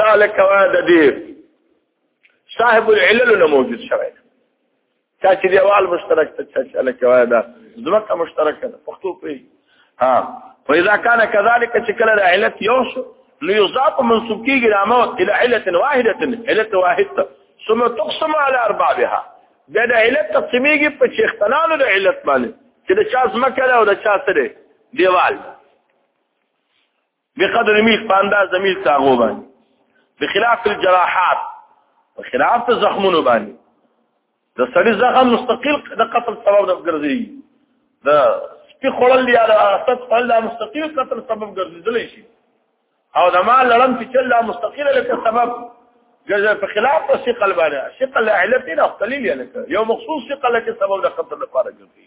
دا لکه د دې صاحب العلل نه موجود شوی چا چې دیوال مشترک ته چا چې لکه دا ځمکه مشترک ده پښتو په ها فاذا كان كذلك شكل العلت يوش ليضاف منسوب کیږي راموت الى عله واحده عله واحده ثم تقسم على اربابها دا د علت تقسیمېږي په شیختنانو د علت باندې چې د چا ځمکه ده او د چا سره دیوال بقدر میل په انداز میل تاغو باندې بخلاف الجراحات بخلاف زخمونو باندې د سړي زخم مستقل د قتل سبب ګرځي د سپي خړل یا د اسد خړل مستقل قتل سبب ګرځیدل شي او د مال لړم چې چل مستقل لکه سبب جزا په خلاف په ثقل باندې ثقل علت نه اختلیل لکه یو مخصوص ثقل کې سبب د قتل لپاره ګرځي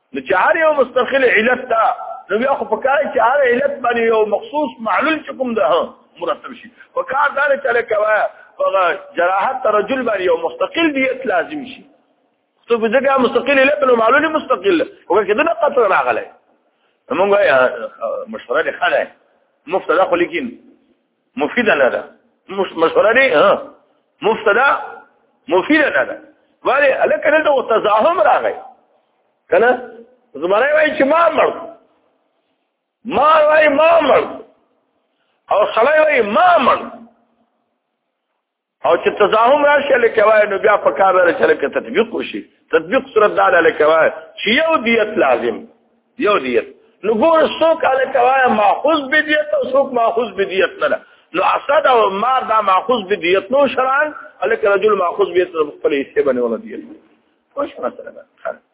نو چې هر یو مستقل علت دا نو بیا خو په کار چې هر علت باندې یو مخصوص معلول چې کوم ده مرتب شي په کار دا چې لکه هغه جراحت رجل باندې یو مستقل دیت لازم شي څو بځګه مستقل علت نو معلول مستقل وګورئ کده نه قطر راغلی موږ مشوره لري خلای مفتدا خو لیکن مفید نه ده مشوره نه ها مفسده مفید نه ده ولی الکه نه ته تزاحم راغی کنه زمره وای چې ما مړ ما وای ما مړ او خلای وای ما مړ او چې تزاهم راشي لکه وای نو بیا په کار لري چې لکه تطبیق وشي تطبیق صورت دا لکه وای چې یو دیت لازم یو دیت نو ګور څوک لکه وای ماخوذ به دیت او څوک ماخوذ به دیت نه نو اسد او مار دا ماخوذ به دیت نو شرعن لکه رجل ماخوذ به خپل حصے باندې ولدی خوش مثلا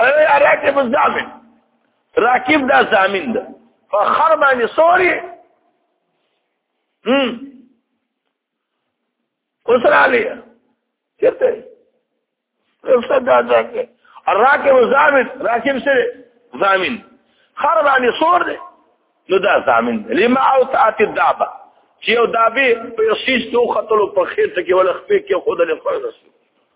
اي راکب الزامن راکب دا زامن ده فخر باندې سوري هم اوسره علي چیرته استاد دا ځکه راکب زامن راکب سره زامن خر باندې سور دي نو دا زامن لما او تات الدابه چې یو دابه په سیس تو خطلو په خیر ته کې ول خپې کې خود له فرض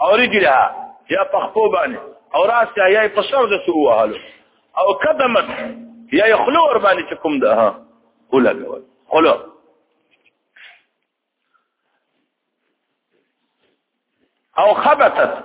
او رجلها یا په خپو باندې او راس یا په سر د سو وهلو او قدمت یا خلو ور باندې چې کوم ده ها ولګول خلو او خبتت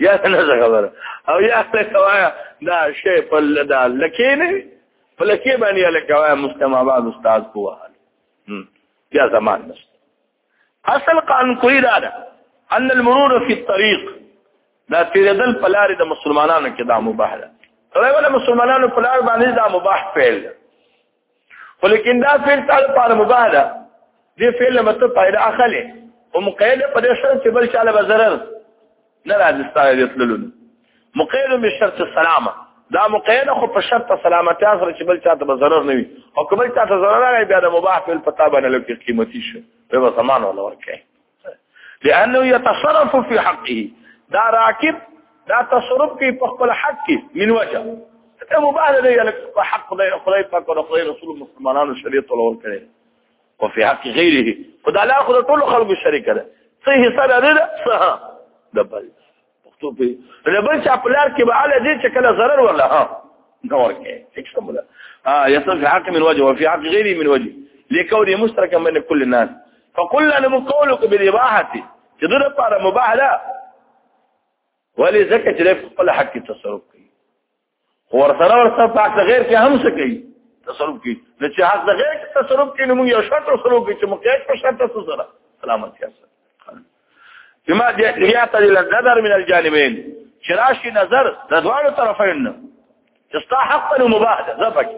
یا نه څه خبره او یا څه کوایا دا شی په دا لکې نه په لکې باندې لکوایا مسلم آباد استاد کوه بیا زمان نشته اصل قانون کوی دا ده ان المرور فی الطريق دا تیرېدل په لارې د مسلمانانو کې دا مباح ده سره ولا مسلمانانو په لار باندې دا مباح فعل ده ولیکن دا فعل تعال پر مباح ده دې فعل مطلب فائدہ اخلي او مقید په دې شرط چې بل چاله به ضرر نه راځي ستاسو تللو مقید به شرط سلامه دا مقید خو په شرط سلامتی سره چې بل چاته به ضرر نه وي او کبل چاته ضرر راغی بیا د مباح فعل پتا باندې لکه قیمتي شي په زمان ولا ورکه لانه يتصرف في حقه دا راکب دا تصرف کوي په خپل حق کې من وجه ته مباهله دی لکه په حق خدای خدای پاک او خدای رسول مسلمانانو شریعت ولور کړي او په حق غیره خدای لا خدای ټول خلق شریک کړي صحیح سره ده صح دبل پښتو په لبل چا پلار کې به اله دې چې کله ضرر ولا ها نو ورکه هیڅ کوم نه اه یصل فی حق من وجه وفي حق غیره من وجه لکوري مشترکا بین کل الناس فقل لهم قولك بالاباحه چې دغه لپاره مباح ده ولې ځکه چې خپل حق تصرف ور سره ور سره پاک غیر کې هم څه کوي تصرف کوي نو چې حق د غیر کې تصرف کوي نو موږ یو شرط سره کوي چې مقید په شرط سره سلامت کیسه کما بیا ته نظر من الجانبین شراشي نظر د دواړو طرفین نه چې ستا حق نو مباح ده زفک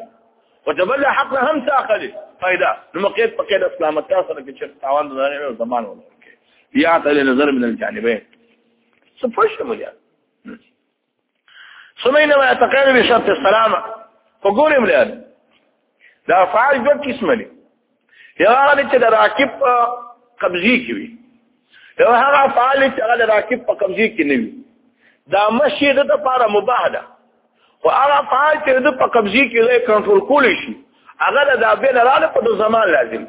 وتبلى حق هم تاخلي فائدہ نو مقید په کې د سلامت سره کې چې تاوان د زمانه او زمان ولر کې بیا ته نظر من الجانبین څه پښه مليان ثم انما يتقيد بشرط السلامه وګورئ مليان دا افعال دوه قسم دي یو هغه چې د راکب قبضي کې وي یو هغه افعال چې هغه د راکب په قبضي کې نه وي دا مشي د لپاره مباح ده خو هغه افعال چې د په قبضي کې له کنټرول کول شي هغه د دابې نه لاله په زمان لازم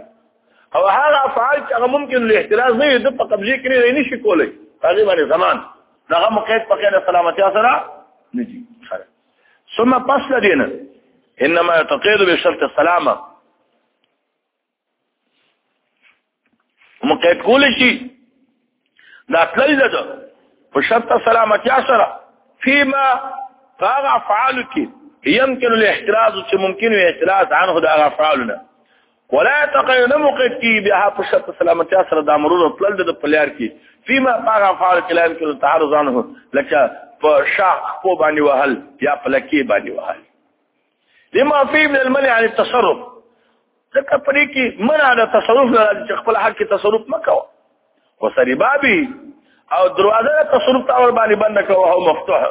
او هغه افعال چې هغه ممکن له احتراز نه وي د په قبضي کې نه نشي کولای هغه باندې زمان دغه مقید په کېنه سلامتی سره نجی ثم پس لدينا انما يتقيد بشرط السلامه مقید کول شي دا تللی ده په شرط سلامتی سره فيما فاغ افعالك يمكن الاحتراز چې ممکن احتراز عنه دا افعالنا ولا تقین مقتی بها په شرط سلامتی سره د امرونو تل د پلیار کی فيما طاغه فعال کلام کې تعرض عنه لکه په شاق په باندې وهل یا په لکی باندې وهل لما فی من المنع عن التصرف ځکه پرې کې منع د تصرف نه چې خپل حق کې تصرف مکوه وسری بابي او دروازه تصرف ته ور باندې بند کوه او مفتوح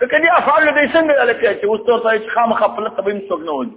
ته کدي افعال دې څنګه لکه چې اوس ته چې خامخ خپل تبین څوک نه وځي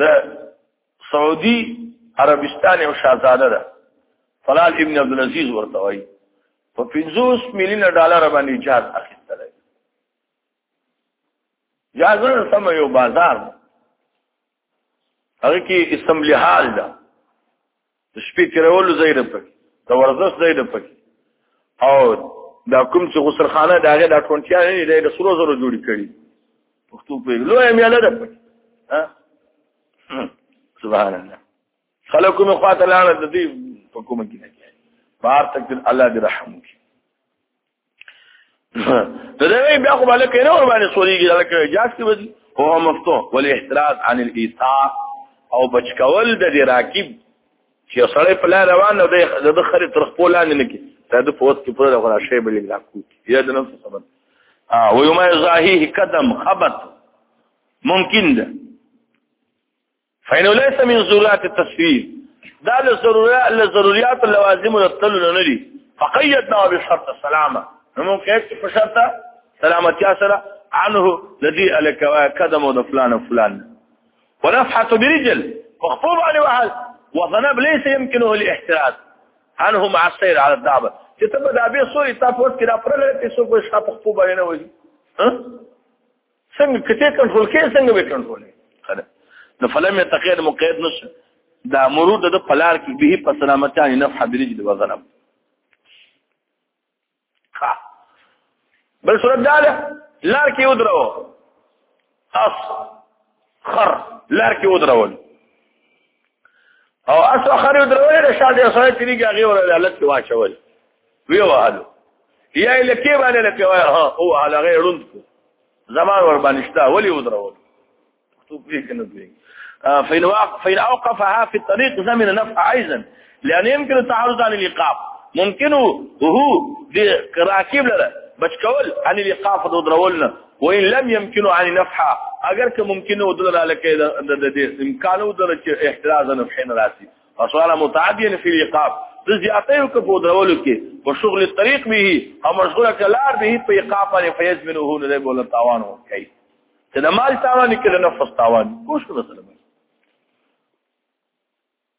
د سعودي عربستان یو شاهزاده ده فلال ابن عبد العزيز ورته وایي په 50 میلیون ډالر باندې جهاز اخیستل جهاز سم یو بازار هغه کې اسمبلی حال ده د شپې تیرولو ځای نه پکې د ورزش ځای نه پکې او دا کوم چې غسل خانه دا غي دا ټونټیا نه دی د سرو زرو جوړی کړی پښتو په لوی میاله ده پکې ها سبحان الله خلکو مې خواته لاړه د دې په کومه کې نه کیږي بار تک الله دې رحم وکړي ته دا وی بیا خو باندې کینه ور باندې سوريږي دا کې اجازه کې ودی هو مفتو ول احتراز عن الايثاء او بچکول د راکب چې سړی په لار روان دی د خرې تر خپل لاندې نه کې دا د پوسټ کې پر غلا شی بل لا کو یا د نفس خبر ها و یوم زاهی قدم خبط ممکن ده فإنه ليس من ضرورات التسويل دا له ضرورت له ضرورت لوازم رتل نه لري فقيدنا بشرط السلامه نو کېد په شرط سلامتیا سره عنه لدی الک قدم د فلان فلان ونفحه برجل مخطوب عليه وحل وظنب ليس يمكنه الاحتراز عنه مع السير على الدعبه چې ته به دا به سوري تاسو کې را پرلې ته سو په شاپ خو باندې نه وځي څنګه کته کنټرول کې څنګه به کنټرول خره نو فلم يتقيد مقيد نش دا مرود د پلار کې به په سلامتانه نه حدرج د وزنم ها بل صورت دا ده لار کې ودرو اص خر لار کې ودرول او اسو خري درولې د شاده یو سره تیری هغه ور عدالت کې واچول وی وهلو یا لکه باندې لکه وای ها او هغه غیروند کو زمان ور باندې شتا ولي ودرول تو پی کنه دوی فإن وقف فإن أوقفها في الطريق زمن نفع أيضا لأن يمكن التعرض عن الإيقاف ممكن هو دي راكب لره بچ کول ان الايقاف د درولنه وان لم يمكن عن نفحه اگر که ممکن و دلر لکه د دې امکان و دلر چې احتراز نفحین راسي فصار متعديا في الايقاف ذي اتيو که په درولو کې په شغل طريق به او مشغوله کلار به په ايقاف باندې فيز منه نه بوله تاوان کوي چې د مال تاوان کې د نفس تاوان کوښښ وکړي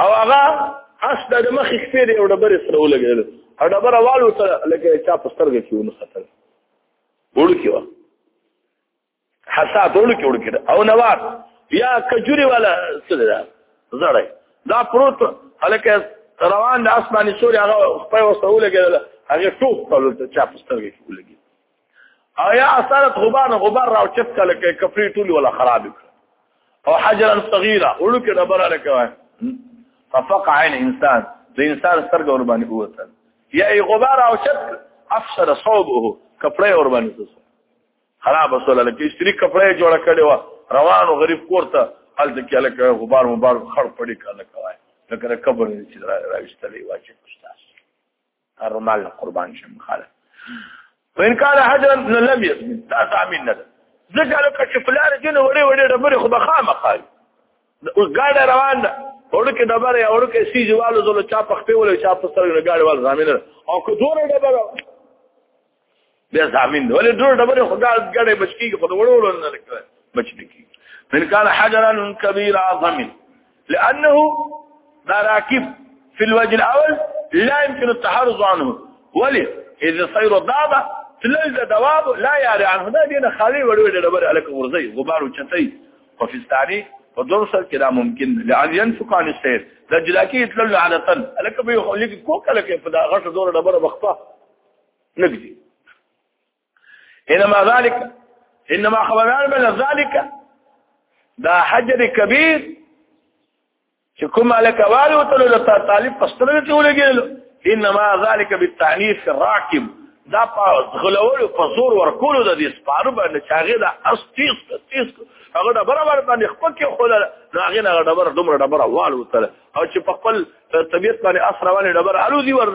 او هغه اس د مخې خپې دی او ډبرې سره ولګېدل او ډبره والوته لکه چا په سترګه کې ونښتل وړوکې وه حسات وړوکې وړوکې ده او نوات یا کجوري والا څه ده زړی دا پروت هلکه روان د اسماني سوري هغه خپې وسته ولګېدل هغه ټوپ کړل چا په سترګه کې ولګېدل آیا اثرت غبار غبار راو چت کله کې کفری ټول ولا خراب او حجرا صغیرا ورو کې دبر علی کوي ففق عین انسان د انسان سترګ ور باندې وته یا ای غبار او چت افسر صوبه کپڑے ور باندې خراب وسول لکه استری کپڑے جوړ کړي وا روانو غریب کورته حال د کې لکه غبار مبارک خړ پړی کله کوي لکه قبر چې راوستلې واچې رومال قربان شم خاله وان قال حجرا لم يسمن تا تامين نه ځکه لکه چې فلار جن وړي وړي ډبره خو بخامه قال اوس ګاډه روان ده ورکه دبره ورکه سی جوالو زلو چا په خپل ولا چا په سره ګاډه وال زامن او که دوره دبره بیا زامین دی ولې ډور ډبره خو دا ګړې بچکی خو د وړو وړو نه لکه بچکی کی من کان حجرا کبیر اعظم لانه دا راکب فی الوجه الاول لا يمكن التحرز عنه ولې اذا صير ضابه تلل د دواب لا یاري عنه دا دینه خالي وړو وړو ډبره الکه ورځي غبار او چتای او فی الثاني په دور سره کې دا ممکن دی لعل ينفق عن السير د جلاکی تلل عادتن الکه به خو لګي کو کله کې په دا غټ دور ډبره وخته نجدي انما ذلك انما خبرنا من ذلك دا حجر كبير چې کوم الک والي وتلو د طالب پستره ته ولګیلو انما ذلك بالتعنيف الراكب دا په غلولو په زور ورکولو د دې سپارو باندې چاغه دا استیس استیس هغه د برابر باندې خپل کې خو دا هغه نه ډبر دومره ډبر والو تل او چې په خپل طبيعت باندې اثر باندې ډبر الو دی ور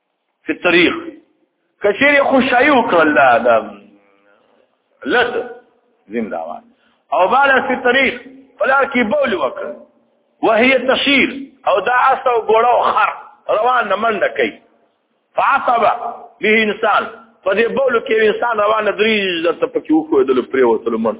په طریق کچېری خوشحالي وکړل دا د لد زنداوان او بالا په طریق ولار کې بول وکړ وهي تشیر او دا اسو ګړو خر روان نه منډه کوي فعصب به انسان په دې بول کې انسان روان درې د تپکیو خو دل پریوتل منځ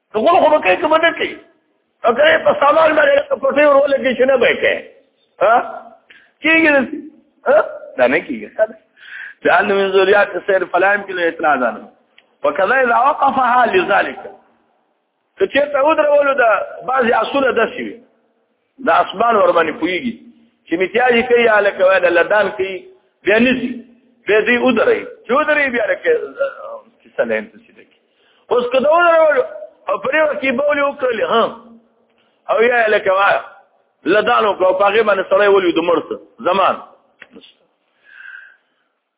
ته غول خو به کوي کوم نه کوي اگر په سامان باندې پټي ورول کې شنه به کوي ها کیږي ها دا نه کیږي ځان من ذریات سیر فلایم کې اعتراض نه وکذا اذا وقفها لذلك کچې ته ودرولو دا بعضي اصول داسي وي د اسمان ور باندې پويږي چې میتیاجی کوي اله کوي د لدان کوي بیا نسی بیا دی ودرې چې ودرې بیا لکه چې سلام ته سي دکی اوس کده ودرول او پرې وکی بولی وکړل ها او یا اله کوي لدانو کو پاګې باندې سره ولې د مرسته زمان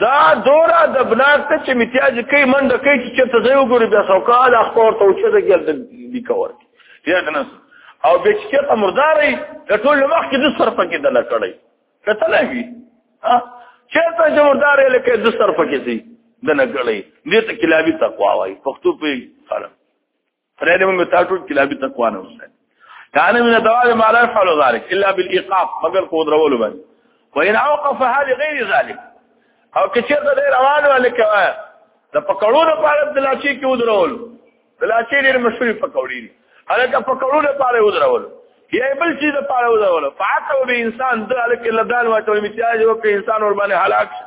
دا دورا د بلاک ته چې میتیاج کوي منډه کوي چې چرته ځای وګوري بیا سوکال اخبار ته چې د ګل دی کور یا کنه او به چې چرته مرداري د ټول مخ کې د سر پکې دل کړی کته نه وی چرته چې مرداري لکه د سر پکې سي دنه کړی دې ته کلابي تقوا وای پښتو په خلک خدای دې موږ تاسو ټول کلابي تقوا نه وسه کان من دواب ما لا يفعل ذلك الا بالايقاف مگر کو درولو باندې وان اوقف هذه غير ذلك او کچر د روانو الکوا د پکړو نه پاره د لاشي کې ودرول د لاشي ډېر مشهور پکوړي دي الکه پکړو نه پاره ودرول یا بل شي د پاره ودرول فاتو به انسان د الکه لدان واټو امتیاز وکړي انسان ور باندې هلاک شي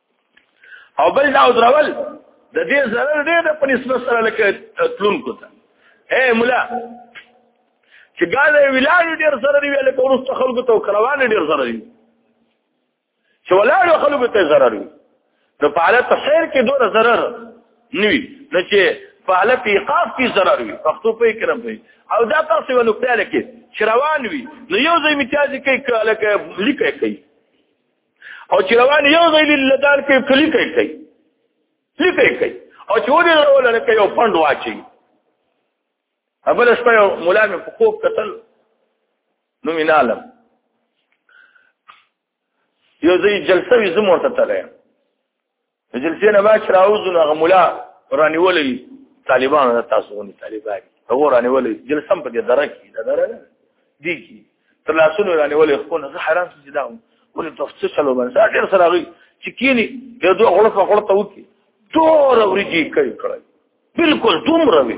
او بل دا درول د دې ضرر دې د په نسبت سره لکه تلون کوته اے مولا چې ګاله ویلان ډیر سره دی ویل په ورسته خلکو ته کروان ډیر سره دی چې ولاړ خلکو ته ضرر وي نو په حالت خیر کې دوه ضرر نوي نو چې په حالت ایقاف کې ضرر وي پښتو په کرم وي او دا تاسو یو نقطه لکه چې روان وي نو یو ځای امتیاز کوي لکه لیکه کوي او چې روان یو ځای لدان کې کلی کوي کوي کلی کوي کوي او چې ودی راول نه کوي او پند واچي ابل شپه یو مولا مې په خوب قتل نو مين عالم یو ځای جلسه وي زموږ ته تللی د جلسې نه ما چې راوځو هغه مولا رانیولې طالبان تاسو غوني طالبان هغه رانیولې جلسه په دې دره کې دا دره دی کې تر لاسونو رانیولې خو نه حیران شوم چې دا ولې تفصیل چلو باندې دا ډېر سره غي چې کینی یو دوه غړپ غړپ وکي تور ورږي کوي کړی بالکل دومره وي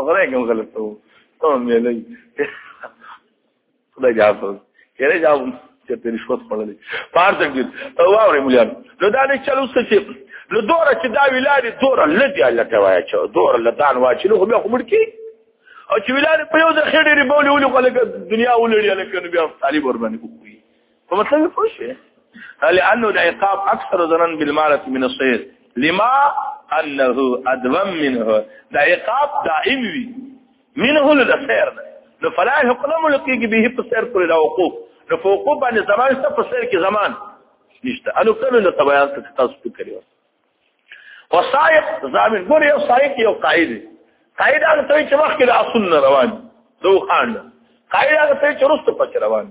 خبره کوم غلط وو ته مې لې خدای جواب کړي جواب چې په رشوت خړلې پار څنګه او اورې مليان نو دا نه چلو څه چې نو دوره چې دا ویلاري دوره لدی الله ته وایي چې دوره لدان واچې نو بیا خو مړکی او چې ویلاري په یو د خېډې ری بولې ولې خلک دنیا ولړي لکه نو بیا طالب ور باندې کوي په مطلب پوه شئ لانه العقاب اکثر ظنن بالمالت من الصيد لما انه ادوم منه دا عقاب دائم وي منه للسير نو فلا يقلم لقيك به په سير پر دا وقوف نو په وقوف باندې زمان څه په سير کې زمان نشته انو کله نو تبعات تاسو فکر یو وصائق زامن ګور یو صائق یو قائد قائد هغه ته چې مخکې د اصل روان دوه خان قائد هغه ته چې رسته پچ روان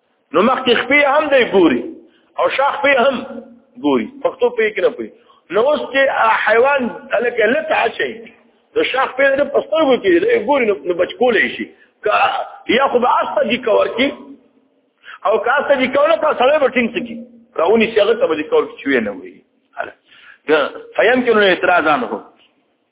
نو مخکې خپې هم دی ګوري او شاخ په هم ګوري پښتو په کې نه پوي نو اوس چې حیوان الکه لته شي د شاخ په د پښتو کې دی ګوري نو بچکولې شي کا یا خو به استه دي کور کې او کا استه دي کور ته سره به ټینګ سکی راونی شغه ته به کور کې چوي نه وي فیمکن الاعتراض عنه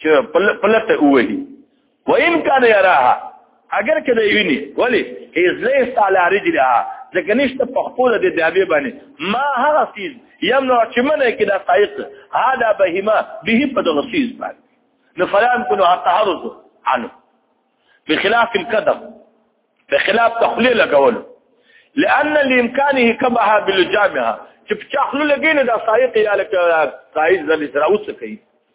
چې پل پلته وهي وان کان يراها اگر کله ویني ولی از لیس علی رجلها ځکه نشته په خپل د دیابې باندې ما هغه سیز یم نو چې منه کې دا سایق هادا بهما به په دغه سیز باندې نو فلان کو نو تعرض عنه بخلاف القدم بخلاف تخلیل لګول لأن لامكانه كبها بالجامعه چې په چاخلو لګین دا سایق یا لکه سایز د اسراوس کوي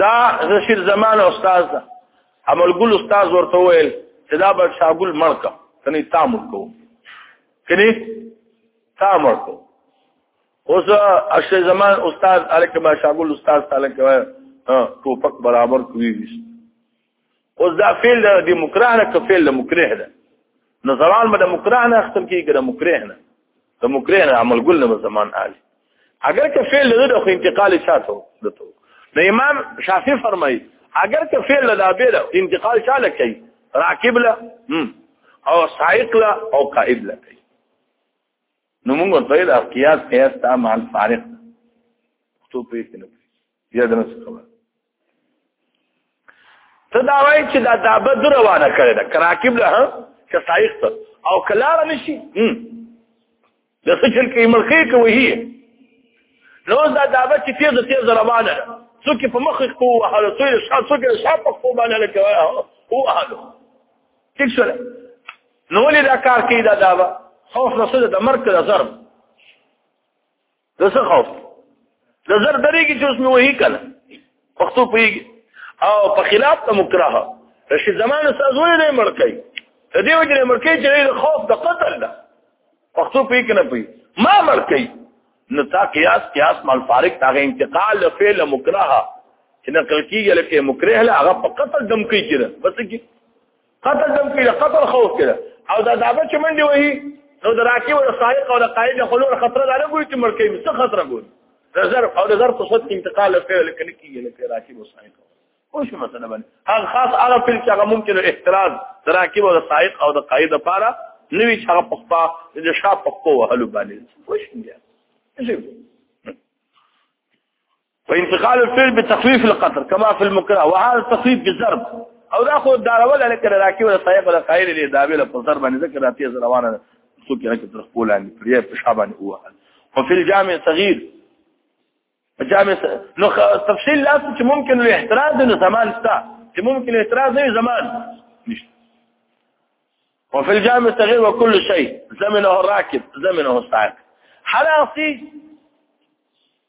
دا زشیر زمان استاد دا عمل ګل استاد ورته ویل چې دا به شاګل مړکا کني تامل کو کني تامل کو اوس اشر زمان استاد الکه ما شاګل استاد تعالی کوي ټوپک برابر کوي اوس دا فعل د مکره نه که فعل د مکره ده نو زمان به د مکره نه اختم کیږي د مکره نه د مکره نه عمل ګل نه زمان عالی اگر که فعل له د انتقال شاته دته نو امام شافعي فرمایي اگر که فعل له دابه ده انتقال شاله کوي راکب له او سائق له او قائد له کوي نو موږ ته د قیاس قیاس ته مال فارق تو پیښ نه بیا د نس خبره ته دا وایي چې دا دابه د روانه کړی ده که راکب له که سایق ته او که لاره نه شي د څه چل کې ملخې که وهي نو اوس دا دابه چې تېزه تېزه روانه ده څوک په مخ کې ووهلو څوک یې شا څوک یې شا په پښو باندې هلکه ووهلو ټیک شوله نو ولې دا کار کوي دا دابه خوف نه څه ده د مرګ ته د ضرب د څه خوف د زر درې کې چې اوس مې وهي کله پښتو پوهېږي او په خلاف ته مکراه رشید زمان استاد ولې نه مړ کوي د دې وجه نه مړ کوي چې د خوف د قتل ده پښتو پوهې کنه پوهې ما مړ کوي نو تا قیاس قیاس مال فارق تاغه انتقال له فعل مکراه چې نقل کیږي لکه مکراه له هغه په قتل دم کوي کړه بس کی قتل دم کې قتل خوف کړه او دا دابه چې منډي وهي نو د راکی ور سائق او د قائد خلو خطر دار ګوي چې ملکی مست خطر ګوي نظر او د ظرف صوت انتقال فعل کړي کیږي لکه راکی ور سائق او شو مثلا باندې هغه خاص هغه فعل چې هغه ممکن احتراز د راکی ور سائق او د قائد لپاره نوی چې هغه پخپا د شاپ پخپو وهلو باندې خوش دی فانتقال الفعل بتخفيف القطر كما في المكره وهذا التخفيف بالضرب او دا خو داروله لکه راکی ولا طيب ولا قائل لري دا ویل په ضرب باندې ذکر راته زر روانه څوک نه کتر خپل ان پرې په شابان هو او في الجامع صغير جامع نو تفصيل لا چې ممکن له احتراز نو زمان ستا چې ممکن احتراز نه زمان نشته وفي الجامع صغير وكل شيء زمنه الراكب زمنه السائق حلاصي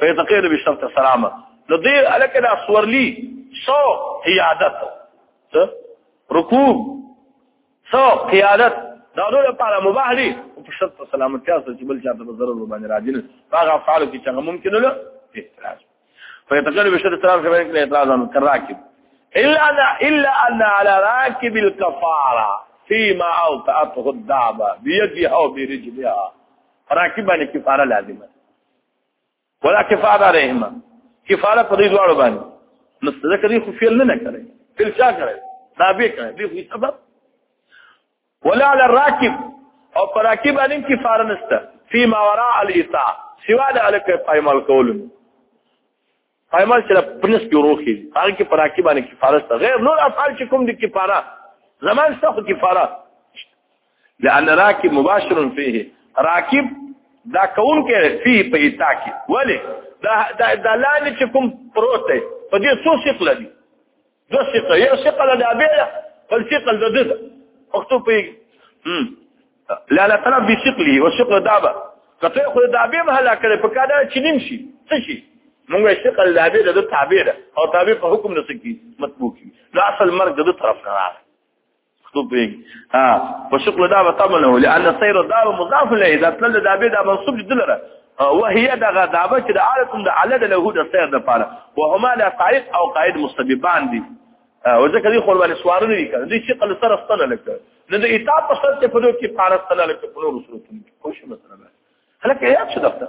فيتقين بشرط السلامه نو دې الکه دا سورلی سو قیادت رکوع سو قیادت دا نور لپاره مباح دي په شرط سلامتی اصل چې بل چاته ضرر باندې راځي نه هغه افعال کې چې ممکن نه اعتراض فيتقين بشرط السلامه فيما يمكن اعتراض عن الراكب الا ان الا ان على راكب الكفاره فيما اوطاته الدابه بيدها وبرجلها راكب باندې کفاره لازمه ولا کفاره عليهما کفاره په دې ډول باندې نو ذکر یې خو فعل نه کړی فعل چا کړی تابع کړی دې خو سبب ولا على الراكب او پر راکب باندې کفاره نشته فيما وراء الاطاع سوا د الک پایمال کولم پایمال چې پرنس کې وروخي هغه کې پراکی باندې کفاره ته غیر نور افعال چې کوم دي کفاره زمان څخه کفاره لأن راکب مباشر فيه راکب دا کون کې فيه په ایتا کې ولی دا دا لانی چې کوم پروت دی په دې څو شکل دي دو ثقه یو ثقه د ابیله بل ثقه د دغه وختو په لا لا طلب بثقله وثقل دابه کته خو د ابي مهلا کړي په کاده چې نیم شي څه شي موږ ثقل د ابي د تابع ده او تابع په حکم نه سکی مطبوع کی لا اصل مرګ د طرف نه راغی خطوبين اه فشكل دا بطمنه لأن السير الدار مضاف له إذا تلل دا بيدا منصوب جدلره وهي دغه دابه چې د عالتم د عدد له د سیر د پاره وهما لا قائد او قائد مسببان دي او ځکه دي خپل باندې سوار نه دي کړ دي چې قل سره ستنه لکه نو د ایتا په سر ته په دوی کې پارستنه لکه په نور صورتونو کې کوم مثلا هلکه یاد شو دغه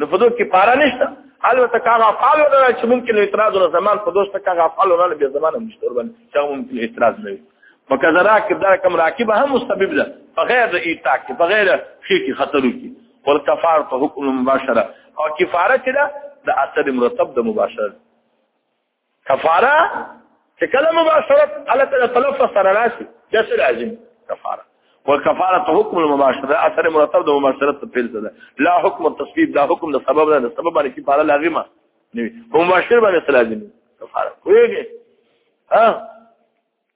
نو په دوه کې پارا نشته البته کار افعال ولا چې ممکن اعتراض ولا زمان په دوسته کار افعال ولا به زمان هم نشته وربن چې ممکن اعتراض نه وي فکذا راکب دا کم راکب هم مستبب ده بغیر د ایتاک بغیر شي کې خطرو کې ول کفار په حکم مباشره او کفاره چې ده د اثر مرتب د مباشره کفاره چې کله مباشرت الله تعالی طلب سره راشي دا څه لازم کفاره والكفاره حكم المباشره اثر مرتب د مباشرت په پیل سره لا حکم التصویب دا حکم د سبب نه سبب باندې کې پاره لازمه نه وي مباشر باندې لازم کفاره کویږي ها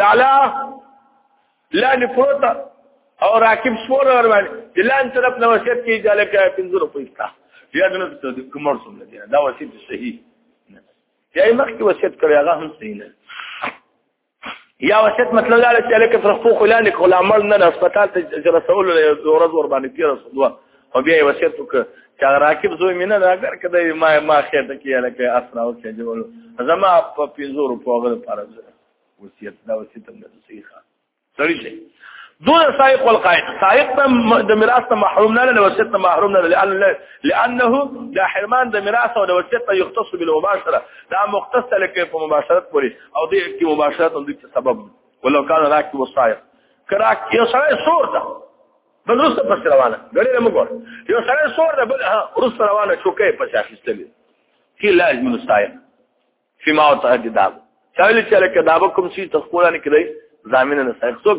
لالا لاندې پروت او راکب سپور ور باندې دلان طرف نو وصیت کې جاله کې پنځه روپۍ تا بیا دنه ته کومر سم لګیا دا وصیت صحیح نه یا مخکې وصیت کړی هغه هم صحیح نه یا وصیت مطلب دا چې لکه فرخو خلانه کولا مړ نه هسپتال ته رسول له ورځ ور باندې کې رسول او بیا یې وصیت وکړ چې هغه راکب زوی مې نه ده اګر که دی ما ما خیر ته کېیا لکه اس راوسې جوړو زما په پنځو روپو هغه لپاره وصیت دا وصیت هم نه صحیحه سړی شي دون سائق والقائد سائق د میراث ته محروم نه له وصیت ته محروم نه لأن لانه دا حرمان د میراث او د وصیت ته یختص بالمباشره دا مختص لکه په مباشرت پورې او د کی مباشرت هم د سبب ولو کان راکب والسائق کراک یو سره سور ده بل روسته پس روانه غړي له موږ یو سره سور ده بل ها روسته روانه چوکې پس اخیستلې کی لاج من سایه فيما وتهدداب چاویل چې لکه دا به کوم شي تخولا نه کړی ضامن نه سایه څوک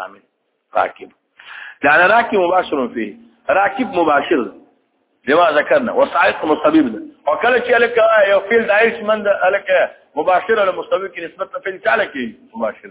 ضامن راکب دا نه راکب مباشر فيه راکب مباشر لما ذكرنا وصائق مستبيب ده وكل شيء لك يو فيل دايش من ده لك مباشر ولا مستبيب نسبة فيل تعالى كي مباشر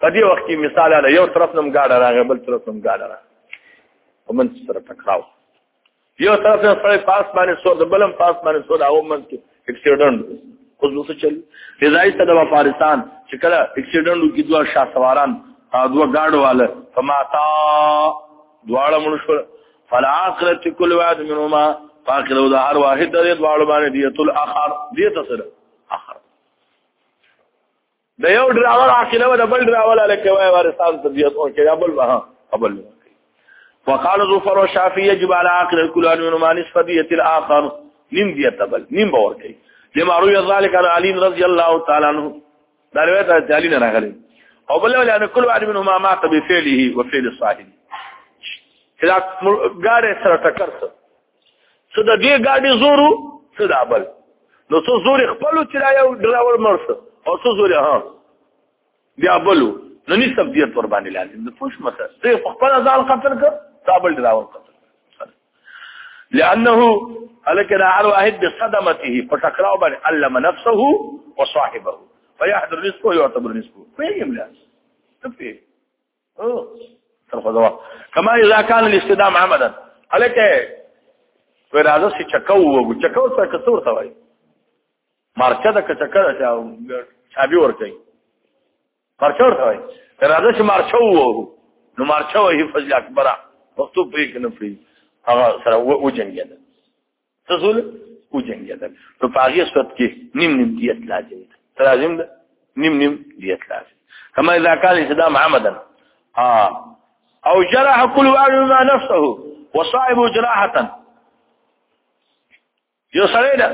په دې وخت کې مثال له یو طرف نم گاډه راغی بل طرف نم گاډه راغی ومن سره ټکراو یو طرف نه سره پاس باندې سور د بلم پاس باندې سور او من کې اکسیډنټ اوس وسه چل فضای ته د افغانستان چې کله اکسیډنټ کې دوه شاه سواران دوه گاډو والا فماتا دواړه مونږ شو فالعاقلت كل واحد منهما فاقلو دا هر واحد د دواړو باندې دیت الاخر دیت سره د یو ډراور عقیله د بل ډراور لکه وای وارثان طبيعت او کې بل وها قبل وقال ظفر الشافعي يجب على عقل الكل ان ينما نصف ديه الاخر نيم ديه تبل نيم باور کوي لما روي ذلك عن علي رضي الله تعالى عنه دا روایت علي نه راغلی او بل ولې ان كل واحد منهما مات بفعله وفعل صاحبه کله ګاره سره ټکر سره څه د دې ګاډي زورو څه د بل نو څو زور خپل چې را یو ډرایور مرس او څو زور ها بیا بلو نو ني سبدیت ور باندې لازم د پوښ مسه زه خپل ځان قتل کړ تابل ډرایور قتل لانه الک دا هر واحد بصدمته فشکراو باندې علم نفسه وصاحبه فيحضر رزقه ويعتبر رزقه فيهم لا تفهم ترخذوا كما اذا كان الاستدام عمدا عليك ورازه سي چکو وو چکو څه کثور ته وای مارچه د کچکر چابي ور کوي مارچه ور کوي ورازه سي مارچه وو نو مارچه وهي فضل اکبره مکتوب پرې کنه پرې هغه سره وجنګیدل تزول او جنګیدل نو په هغه صورت کې نیم نیم دیت لازم ده لازم ده نیم نیم دیت لازم کما اذا كان انصدام عمدا اه او جرح كل واحد ما نفسه وصائب جراحه یو سره ده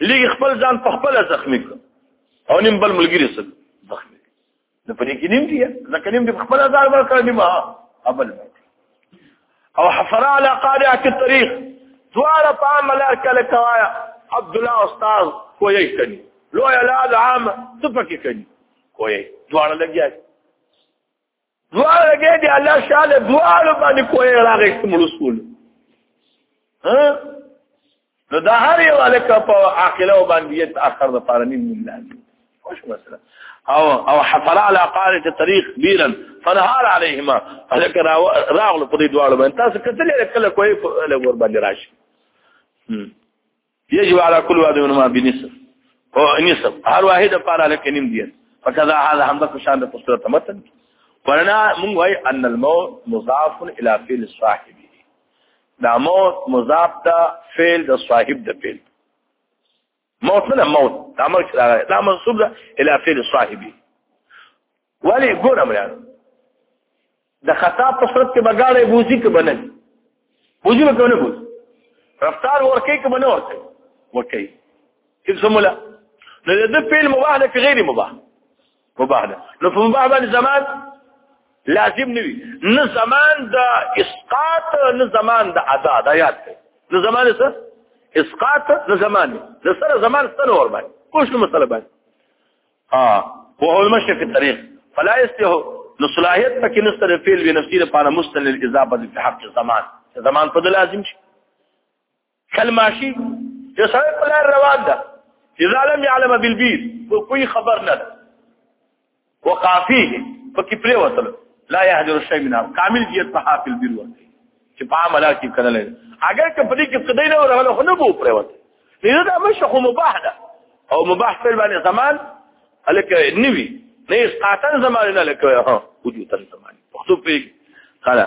لګ خپل ځان په خپل زخمی او نیم بل ملګری سره نو په دې کې نیم دی ځکه نیم دی خپل ځان ورکړ نیمه ابل او حفر على قارعه الطريق دواره په عملار کله کوایا عبد الله استاد کوی کني لو اولاد عام تفکه کني کوی دواره لګیا دواره لګیا دی الله شاله دواره باندې کوی راغی کوم رسول ها نو دا هر یو الکه په عاقله او باندې تاخر د پاره نیم نیم لازم خوش مسله او او حصل على قاره الطريق بيرا فنهار عليهما هلك راغلو په دې دواړو باندې تاسو کتل کله کوی له ور باندې راشي يجب على كل واحد منهما بنصف او نصف هر واحد لپاره لکه نیم دی فكذا هذا هم د شان د صورت متن ورنا موږ وايي ان الموت مضاف الى فعل صاحب دا موت مضاف دا فعل د صاحب د فعل موت نه موت دا موت دا منصوب ده الى فعل صاحبي ولی ګور امران د خطا په صورت کې بغاړې بوزي کې بنل بوزي به کنه بوز رفتار ورکه کې بنه ورته ورکه کله سمولا نو د فعل مباح نه غیر مباح مباح ده نو په مباح باندې زمان لازم نوي نه زمان د اسقاط نه زمان د ادا د یاد ده نه زمان څه اسقاط نه زمان نه سره زمان سره ور باندې کوښښ مسله باندې اه په هو مشه په طریق فلا استه نو صلاحیت پکې نستر فعل به نفسي لپاره مستل الاضافه د حق زمان زمان په لازم شي کلماشي یو سړی په لار روان ده اذا لم يعلم بالبير کوئی خبر نه وقع فيه پکې پرې وصل لا يهدر الشيء منها کامل جیت په حافل بیر ورته چې په عملا کې کړل اگر که پدې کې قدای نه ورغله خو نه بو پرې وته نه دا مشه خو مباح ده او مباح په باندې زمان الکه نیوی نه اسقاطن زمان نه لکه ها وجود زمان پښتو په خلا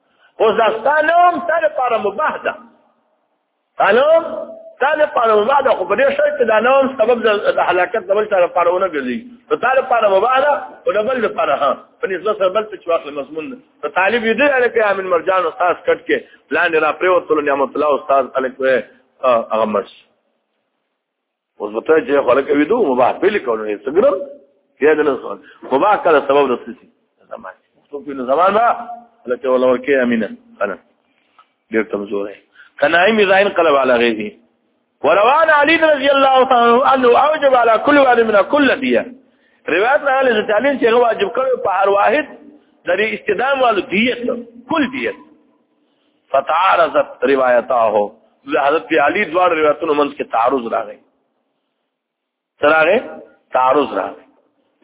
اوس دا ستانوم تا لپاره مباح ده ستانوم تا لپاره مباح ده خو په دې شرط کې دا نوم سبب د هلاکت د بل چا لپاره ونه ګرځي نو تا لپاره مباح ده او د بل لپاره ها په نسبت سره بل څه چې واخل مضمون ده ته طالب یې دې الکه امین مرجان استاد کټ کې لاندې را پرې وتل نعمت الله استاد الکه هغه مرشي اوس به ته چې خلک ویدو مباح پیل کول نه سګرم کې دل سوال مباح کله سبب د سسی زمان تو په زمان ما لکه ولا ورکه امینه انا ډیر کمزور دی کنایم زاین قلب علی غیبی وروان علی رضی الله تعالی عنہ اوجب علی كل واحد من كل دیه روایت راغلی چې تعالی چې واجب کړو په هر واحد د استدام والو دیت کل دیت فتعارضت روایتاه د حضرت علی دوه روایتونو منځ کې تعارض راغی تراغه تعارض راغی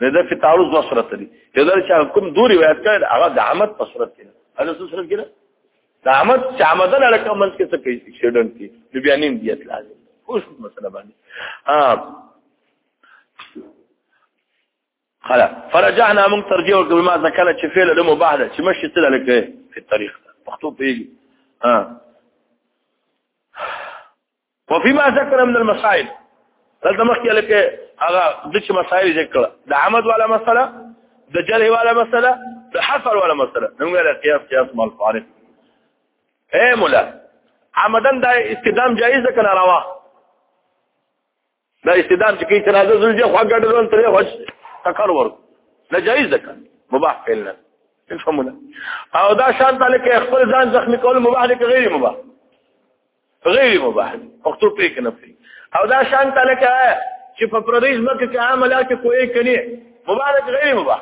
دا چې تعارض دوه صورت لري یو دا چې کوم دوه روایت کړي هغه د احمد په صورت کې هغه څه صورت کې د احمد چې احمد له کوم منځ کې څه کوي شډن کې نو بیا نیم دیت لازم اوس مسله باندې ها خلا فرجعنا من ترجيع ورکړو ما ذکر چې فعل له مباح ده چې مشي تل لکه په تاریخ مخطوب پیږي ها وفيما ذكر من المسائل دلته مخکې لکه هغه د چې مسائل ذکر د عمد ولا مسله د جرح ولا مسله د حفر ولا مسله نو غیر قياس قياس مال فارق اے مولا عمدن دا استدام جائز کنه روا دا استدام چې کیسه راځي زلجه خو ګډلون ترې خوش تکر ور نه جایز ده مباح فعل نه تفهمونه او دا شان تعالی کې خپل ځان زخمی کول مباح دي غیر مباح غیر مباح وختو پې کنه پې او دا شان تعالی کې چې په پردیس مکه کې عاملات کوی کني مباح غیر مباح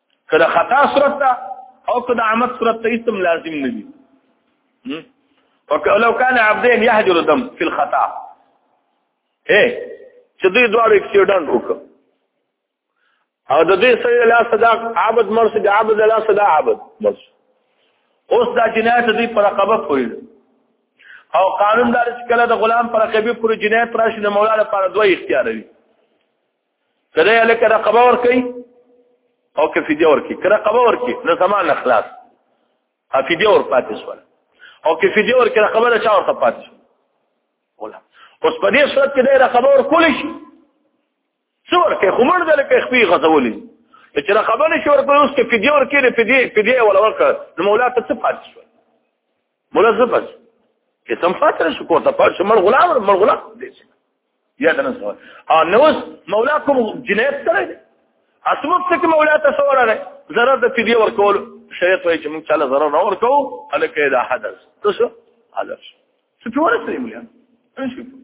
کله خطا صورت ته او کله عمد صورت ته اسم لازم نه دي وکلو کان عبدين يهجر دم في الخطا اے چې دوی دواړو اکسیډنټ وکړ او د دې سره لا صدا عبد مرس د عبد لا صدا عبد مرس اوس دا جنایت دوی پر رقبه کوي او قانون دار چې کله د غلام پر رقبه پر جنایت راشي د مولا لپاره دوه اختیار وي کله یې لکه رقبه ور کوي او که فدیه ور کوي کله رقبه ور کوي نو سامان اخلاص ا فدیه ور پاتې شو او که فدیه ور کوي رقبه چا ور پاتې شو ولا اوس په دې صورت کې د رقبه ور کول شي څور کې خمر دل کې خپي غزولې چې رقبه نشور په اوس کې فدیه ور کوي فدیه فدیه ولا ورکړه نو مولا ته څه پاتې شو مولا زه بس که سم فاتره شو کوته پات شو مړ غلام مړ غلام دې شي یا دنه سو او نو مولا کوم جنایت کړی دی اسمو څه کې مولا ته سوال لري ضرر د فدیه ورکول شریعت وایي چې موږ چاله ضرر نه ورکو الکه دا حدث تاسو حدث څه ورسې مولا ان شاء الله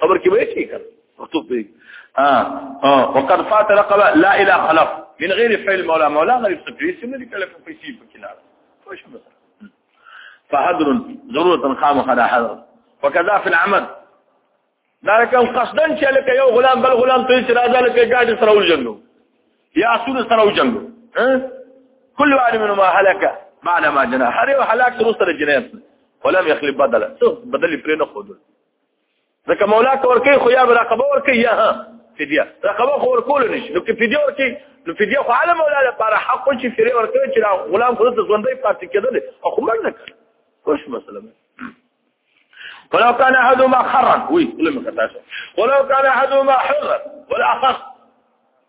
قبر کې وایي شي کړه مکتوب دی ها وقد فات رقبه لا اله خلف من غير فعل مولا مولا غريب سفري سم دي کله په پیسې په کنار خوش بس فحضر ضرورة خامخ على حضر وكذا في العمل دا کوم قصدا چې لکه یو غلام بل غلام ته چې راځه لکه ګاډي سره وجنګو یا سور سره وجنګو كل واحد منهما هلك بعد ما جنى هر یو هلاک سره جنایت ولم يخلب بدلا بدل پرې نه خودل ځکه مولا کور کې خو یا رقبه ور کوي یا ها فدیه رقبه خو ور کول نشي نو کې فدیه ور کوي نو فدیه خو عالم مولا لپاره حق چې فری ور کوي چې غلام خو ته ژوندۍ پاتې کېدل او خو مړ نه کړ کوش مسله ولو كان احدهما خرا وي لما كتاسه ولو كان احدهما حرا والاخر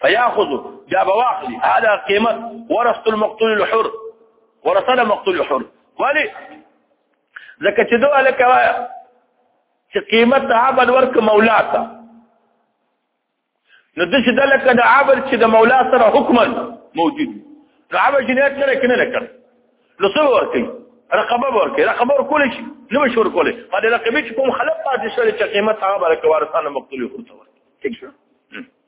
فياخذ جاب واقلي هذا قيمه ورثه المقتول الحر ورثه المقتول الحر ولي ځکه چې دوه لکه وایا چې قیمت د عبد ورک مولا ته نو د څه د لکه د عبد چې د مولا سره حکما موجود نو عبد جنایت نه کنه لکه نو څه ورکی رقبه ورکی رقبه ورکول شي نو مشور کوله په دې رقبه چې کوم خلک پاتې شول چې قیمت هغه ورکوارستان مقتول ورته ورکی ٹھیک شو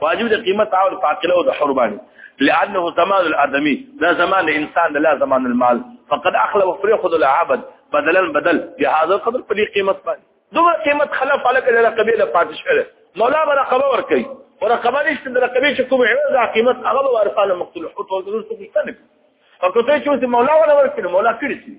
واجب د قیمت او فاقله او د حربان لانه زمان الادمي لا زمان الانسان لا زمان المال فقد اخلى وفريخ ذو العبد بدلا بدل بهذا القدر په قیمت باندې دوه قیمت خلاف على کله قبيله فاتش کړي مولا بلا خبر ور کوي ور خبر نشته د قبيله چې کوم عوض قیمت هغه ورفاله مقتول حوت او درست کوي او کته چې مولا ولا ور کړي مولا کړي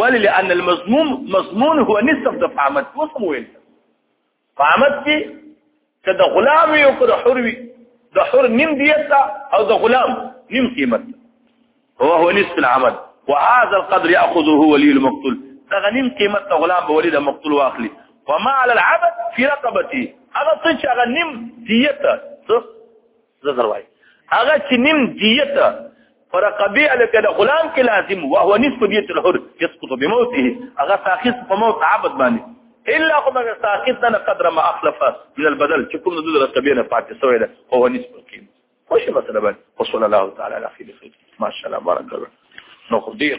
ولی لان المضمون مضمون هو نصف د فهمت اوس مو ویل فهمت کې که د غلام یو که د حر وي د حر نیم دیت او د غلام نیم قیمت هو هو نصف العمل وهذا القدر ياخذه ولي المقتول دغه نیم قیمت د غلام به ولي د مقتول واخلي وما على العبد في رقبته هغه څه چې هغه نیم دیت زر وای هغه چې نیم دیت پر قبی الک د غلام کې لازم او هو نصف دیت الحر يسقط بموته هغه ساخص په موت عبد باندې الا خو هغه ساخص نه قدر ما اخلف من البدل چې کوم د قبی نه پاتې سوی ده هو نصف کې خوش مثلا وصلی الله تعالی علی خیر ما شاء الله بارک الله نو خو دیر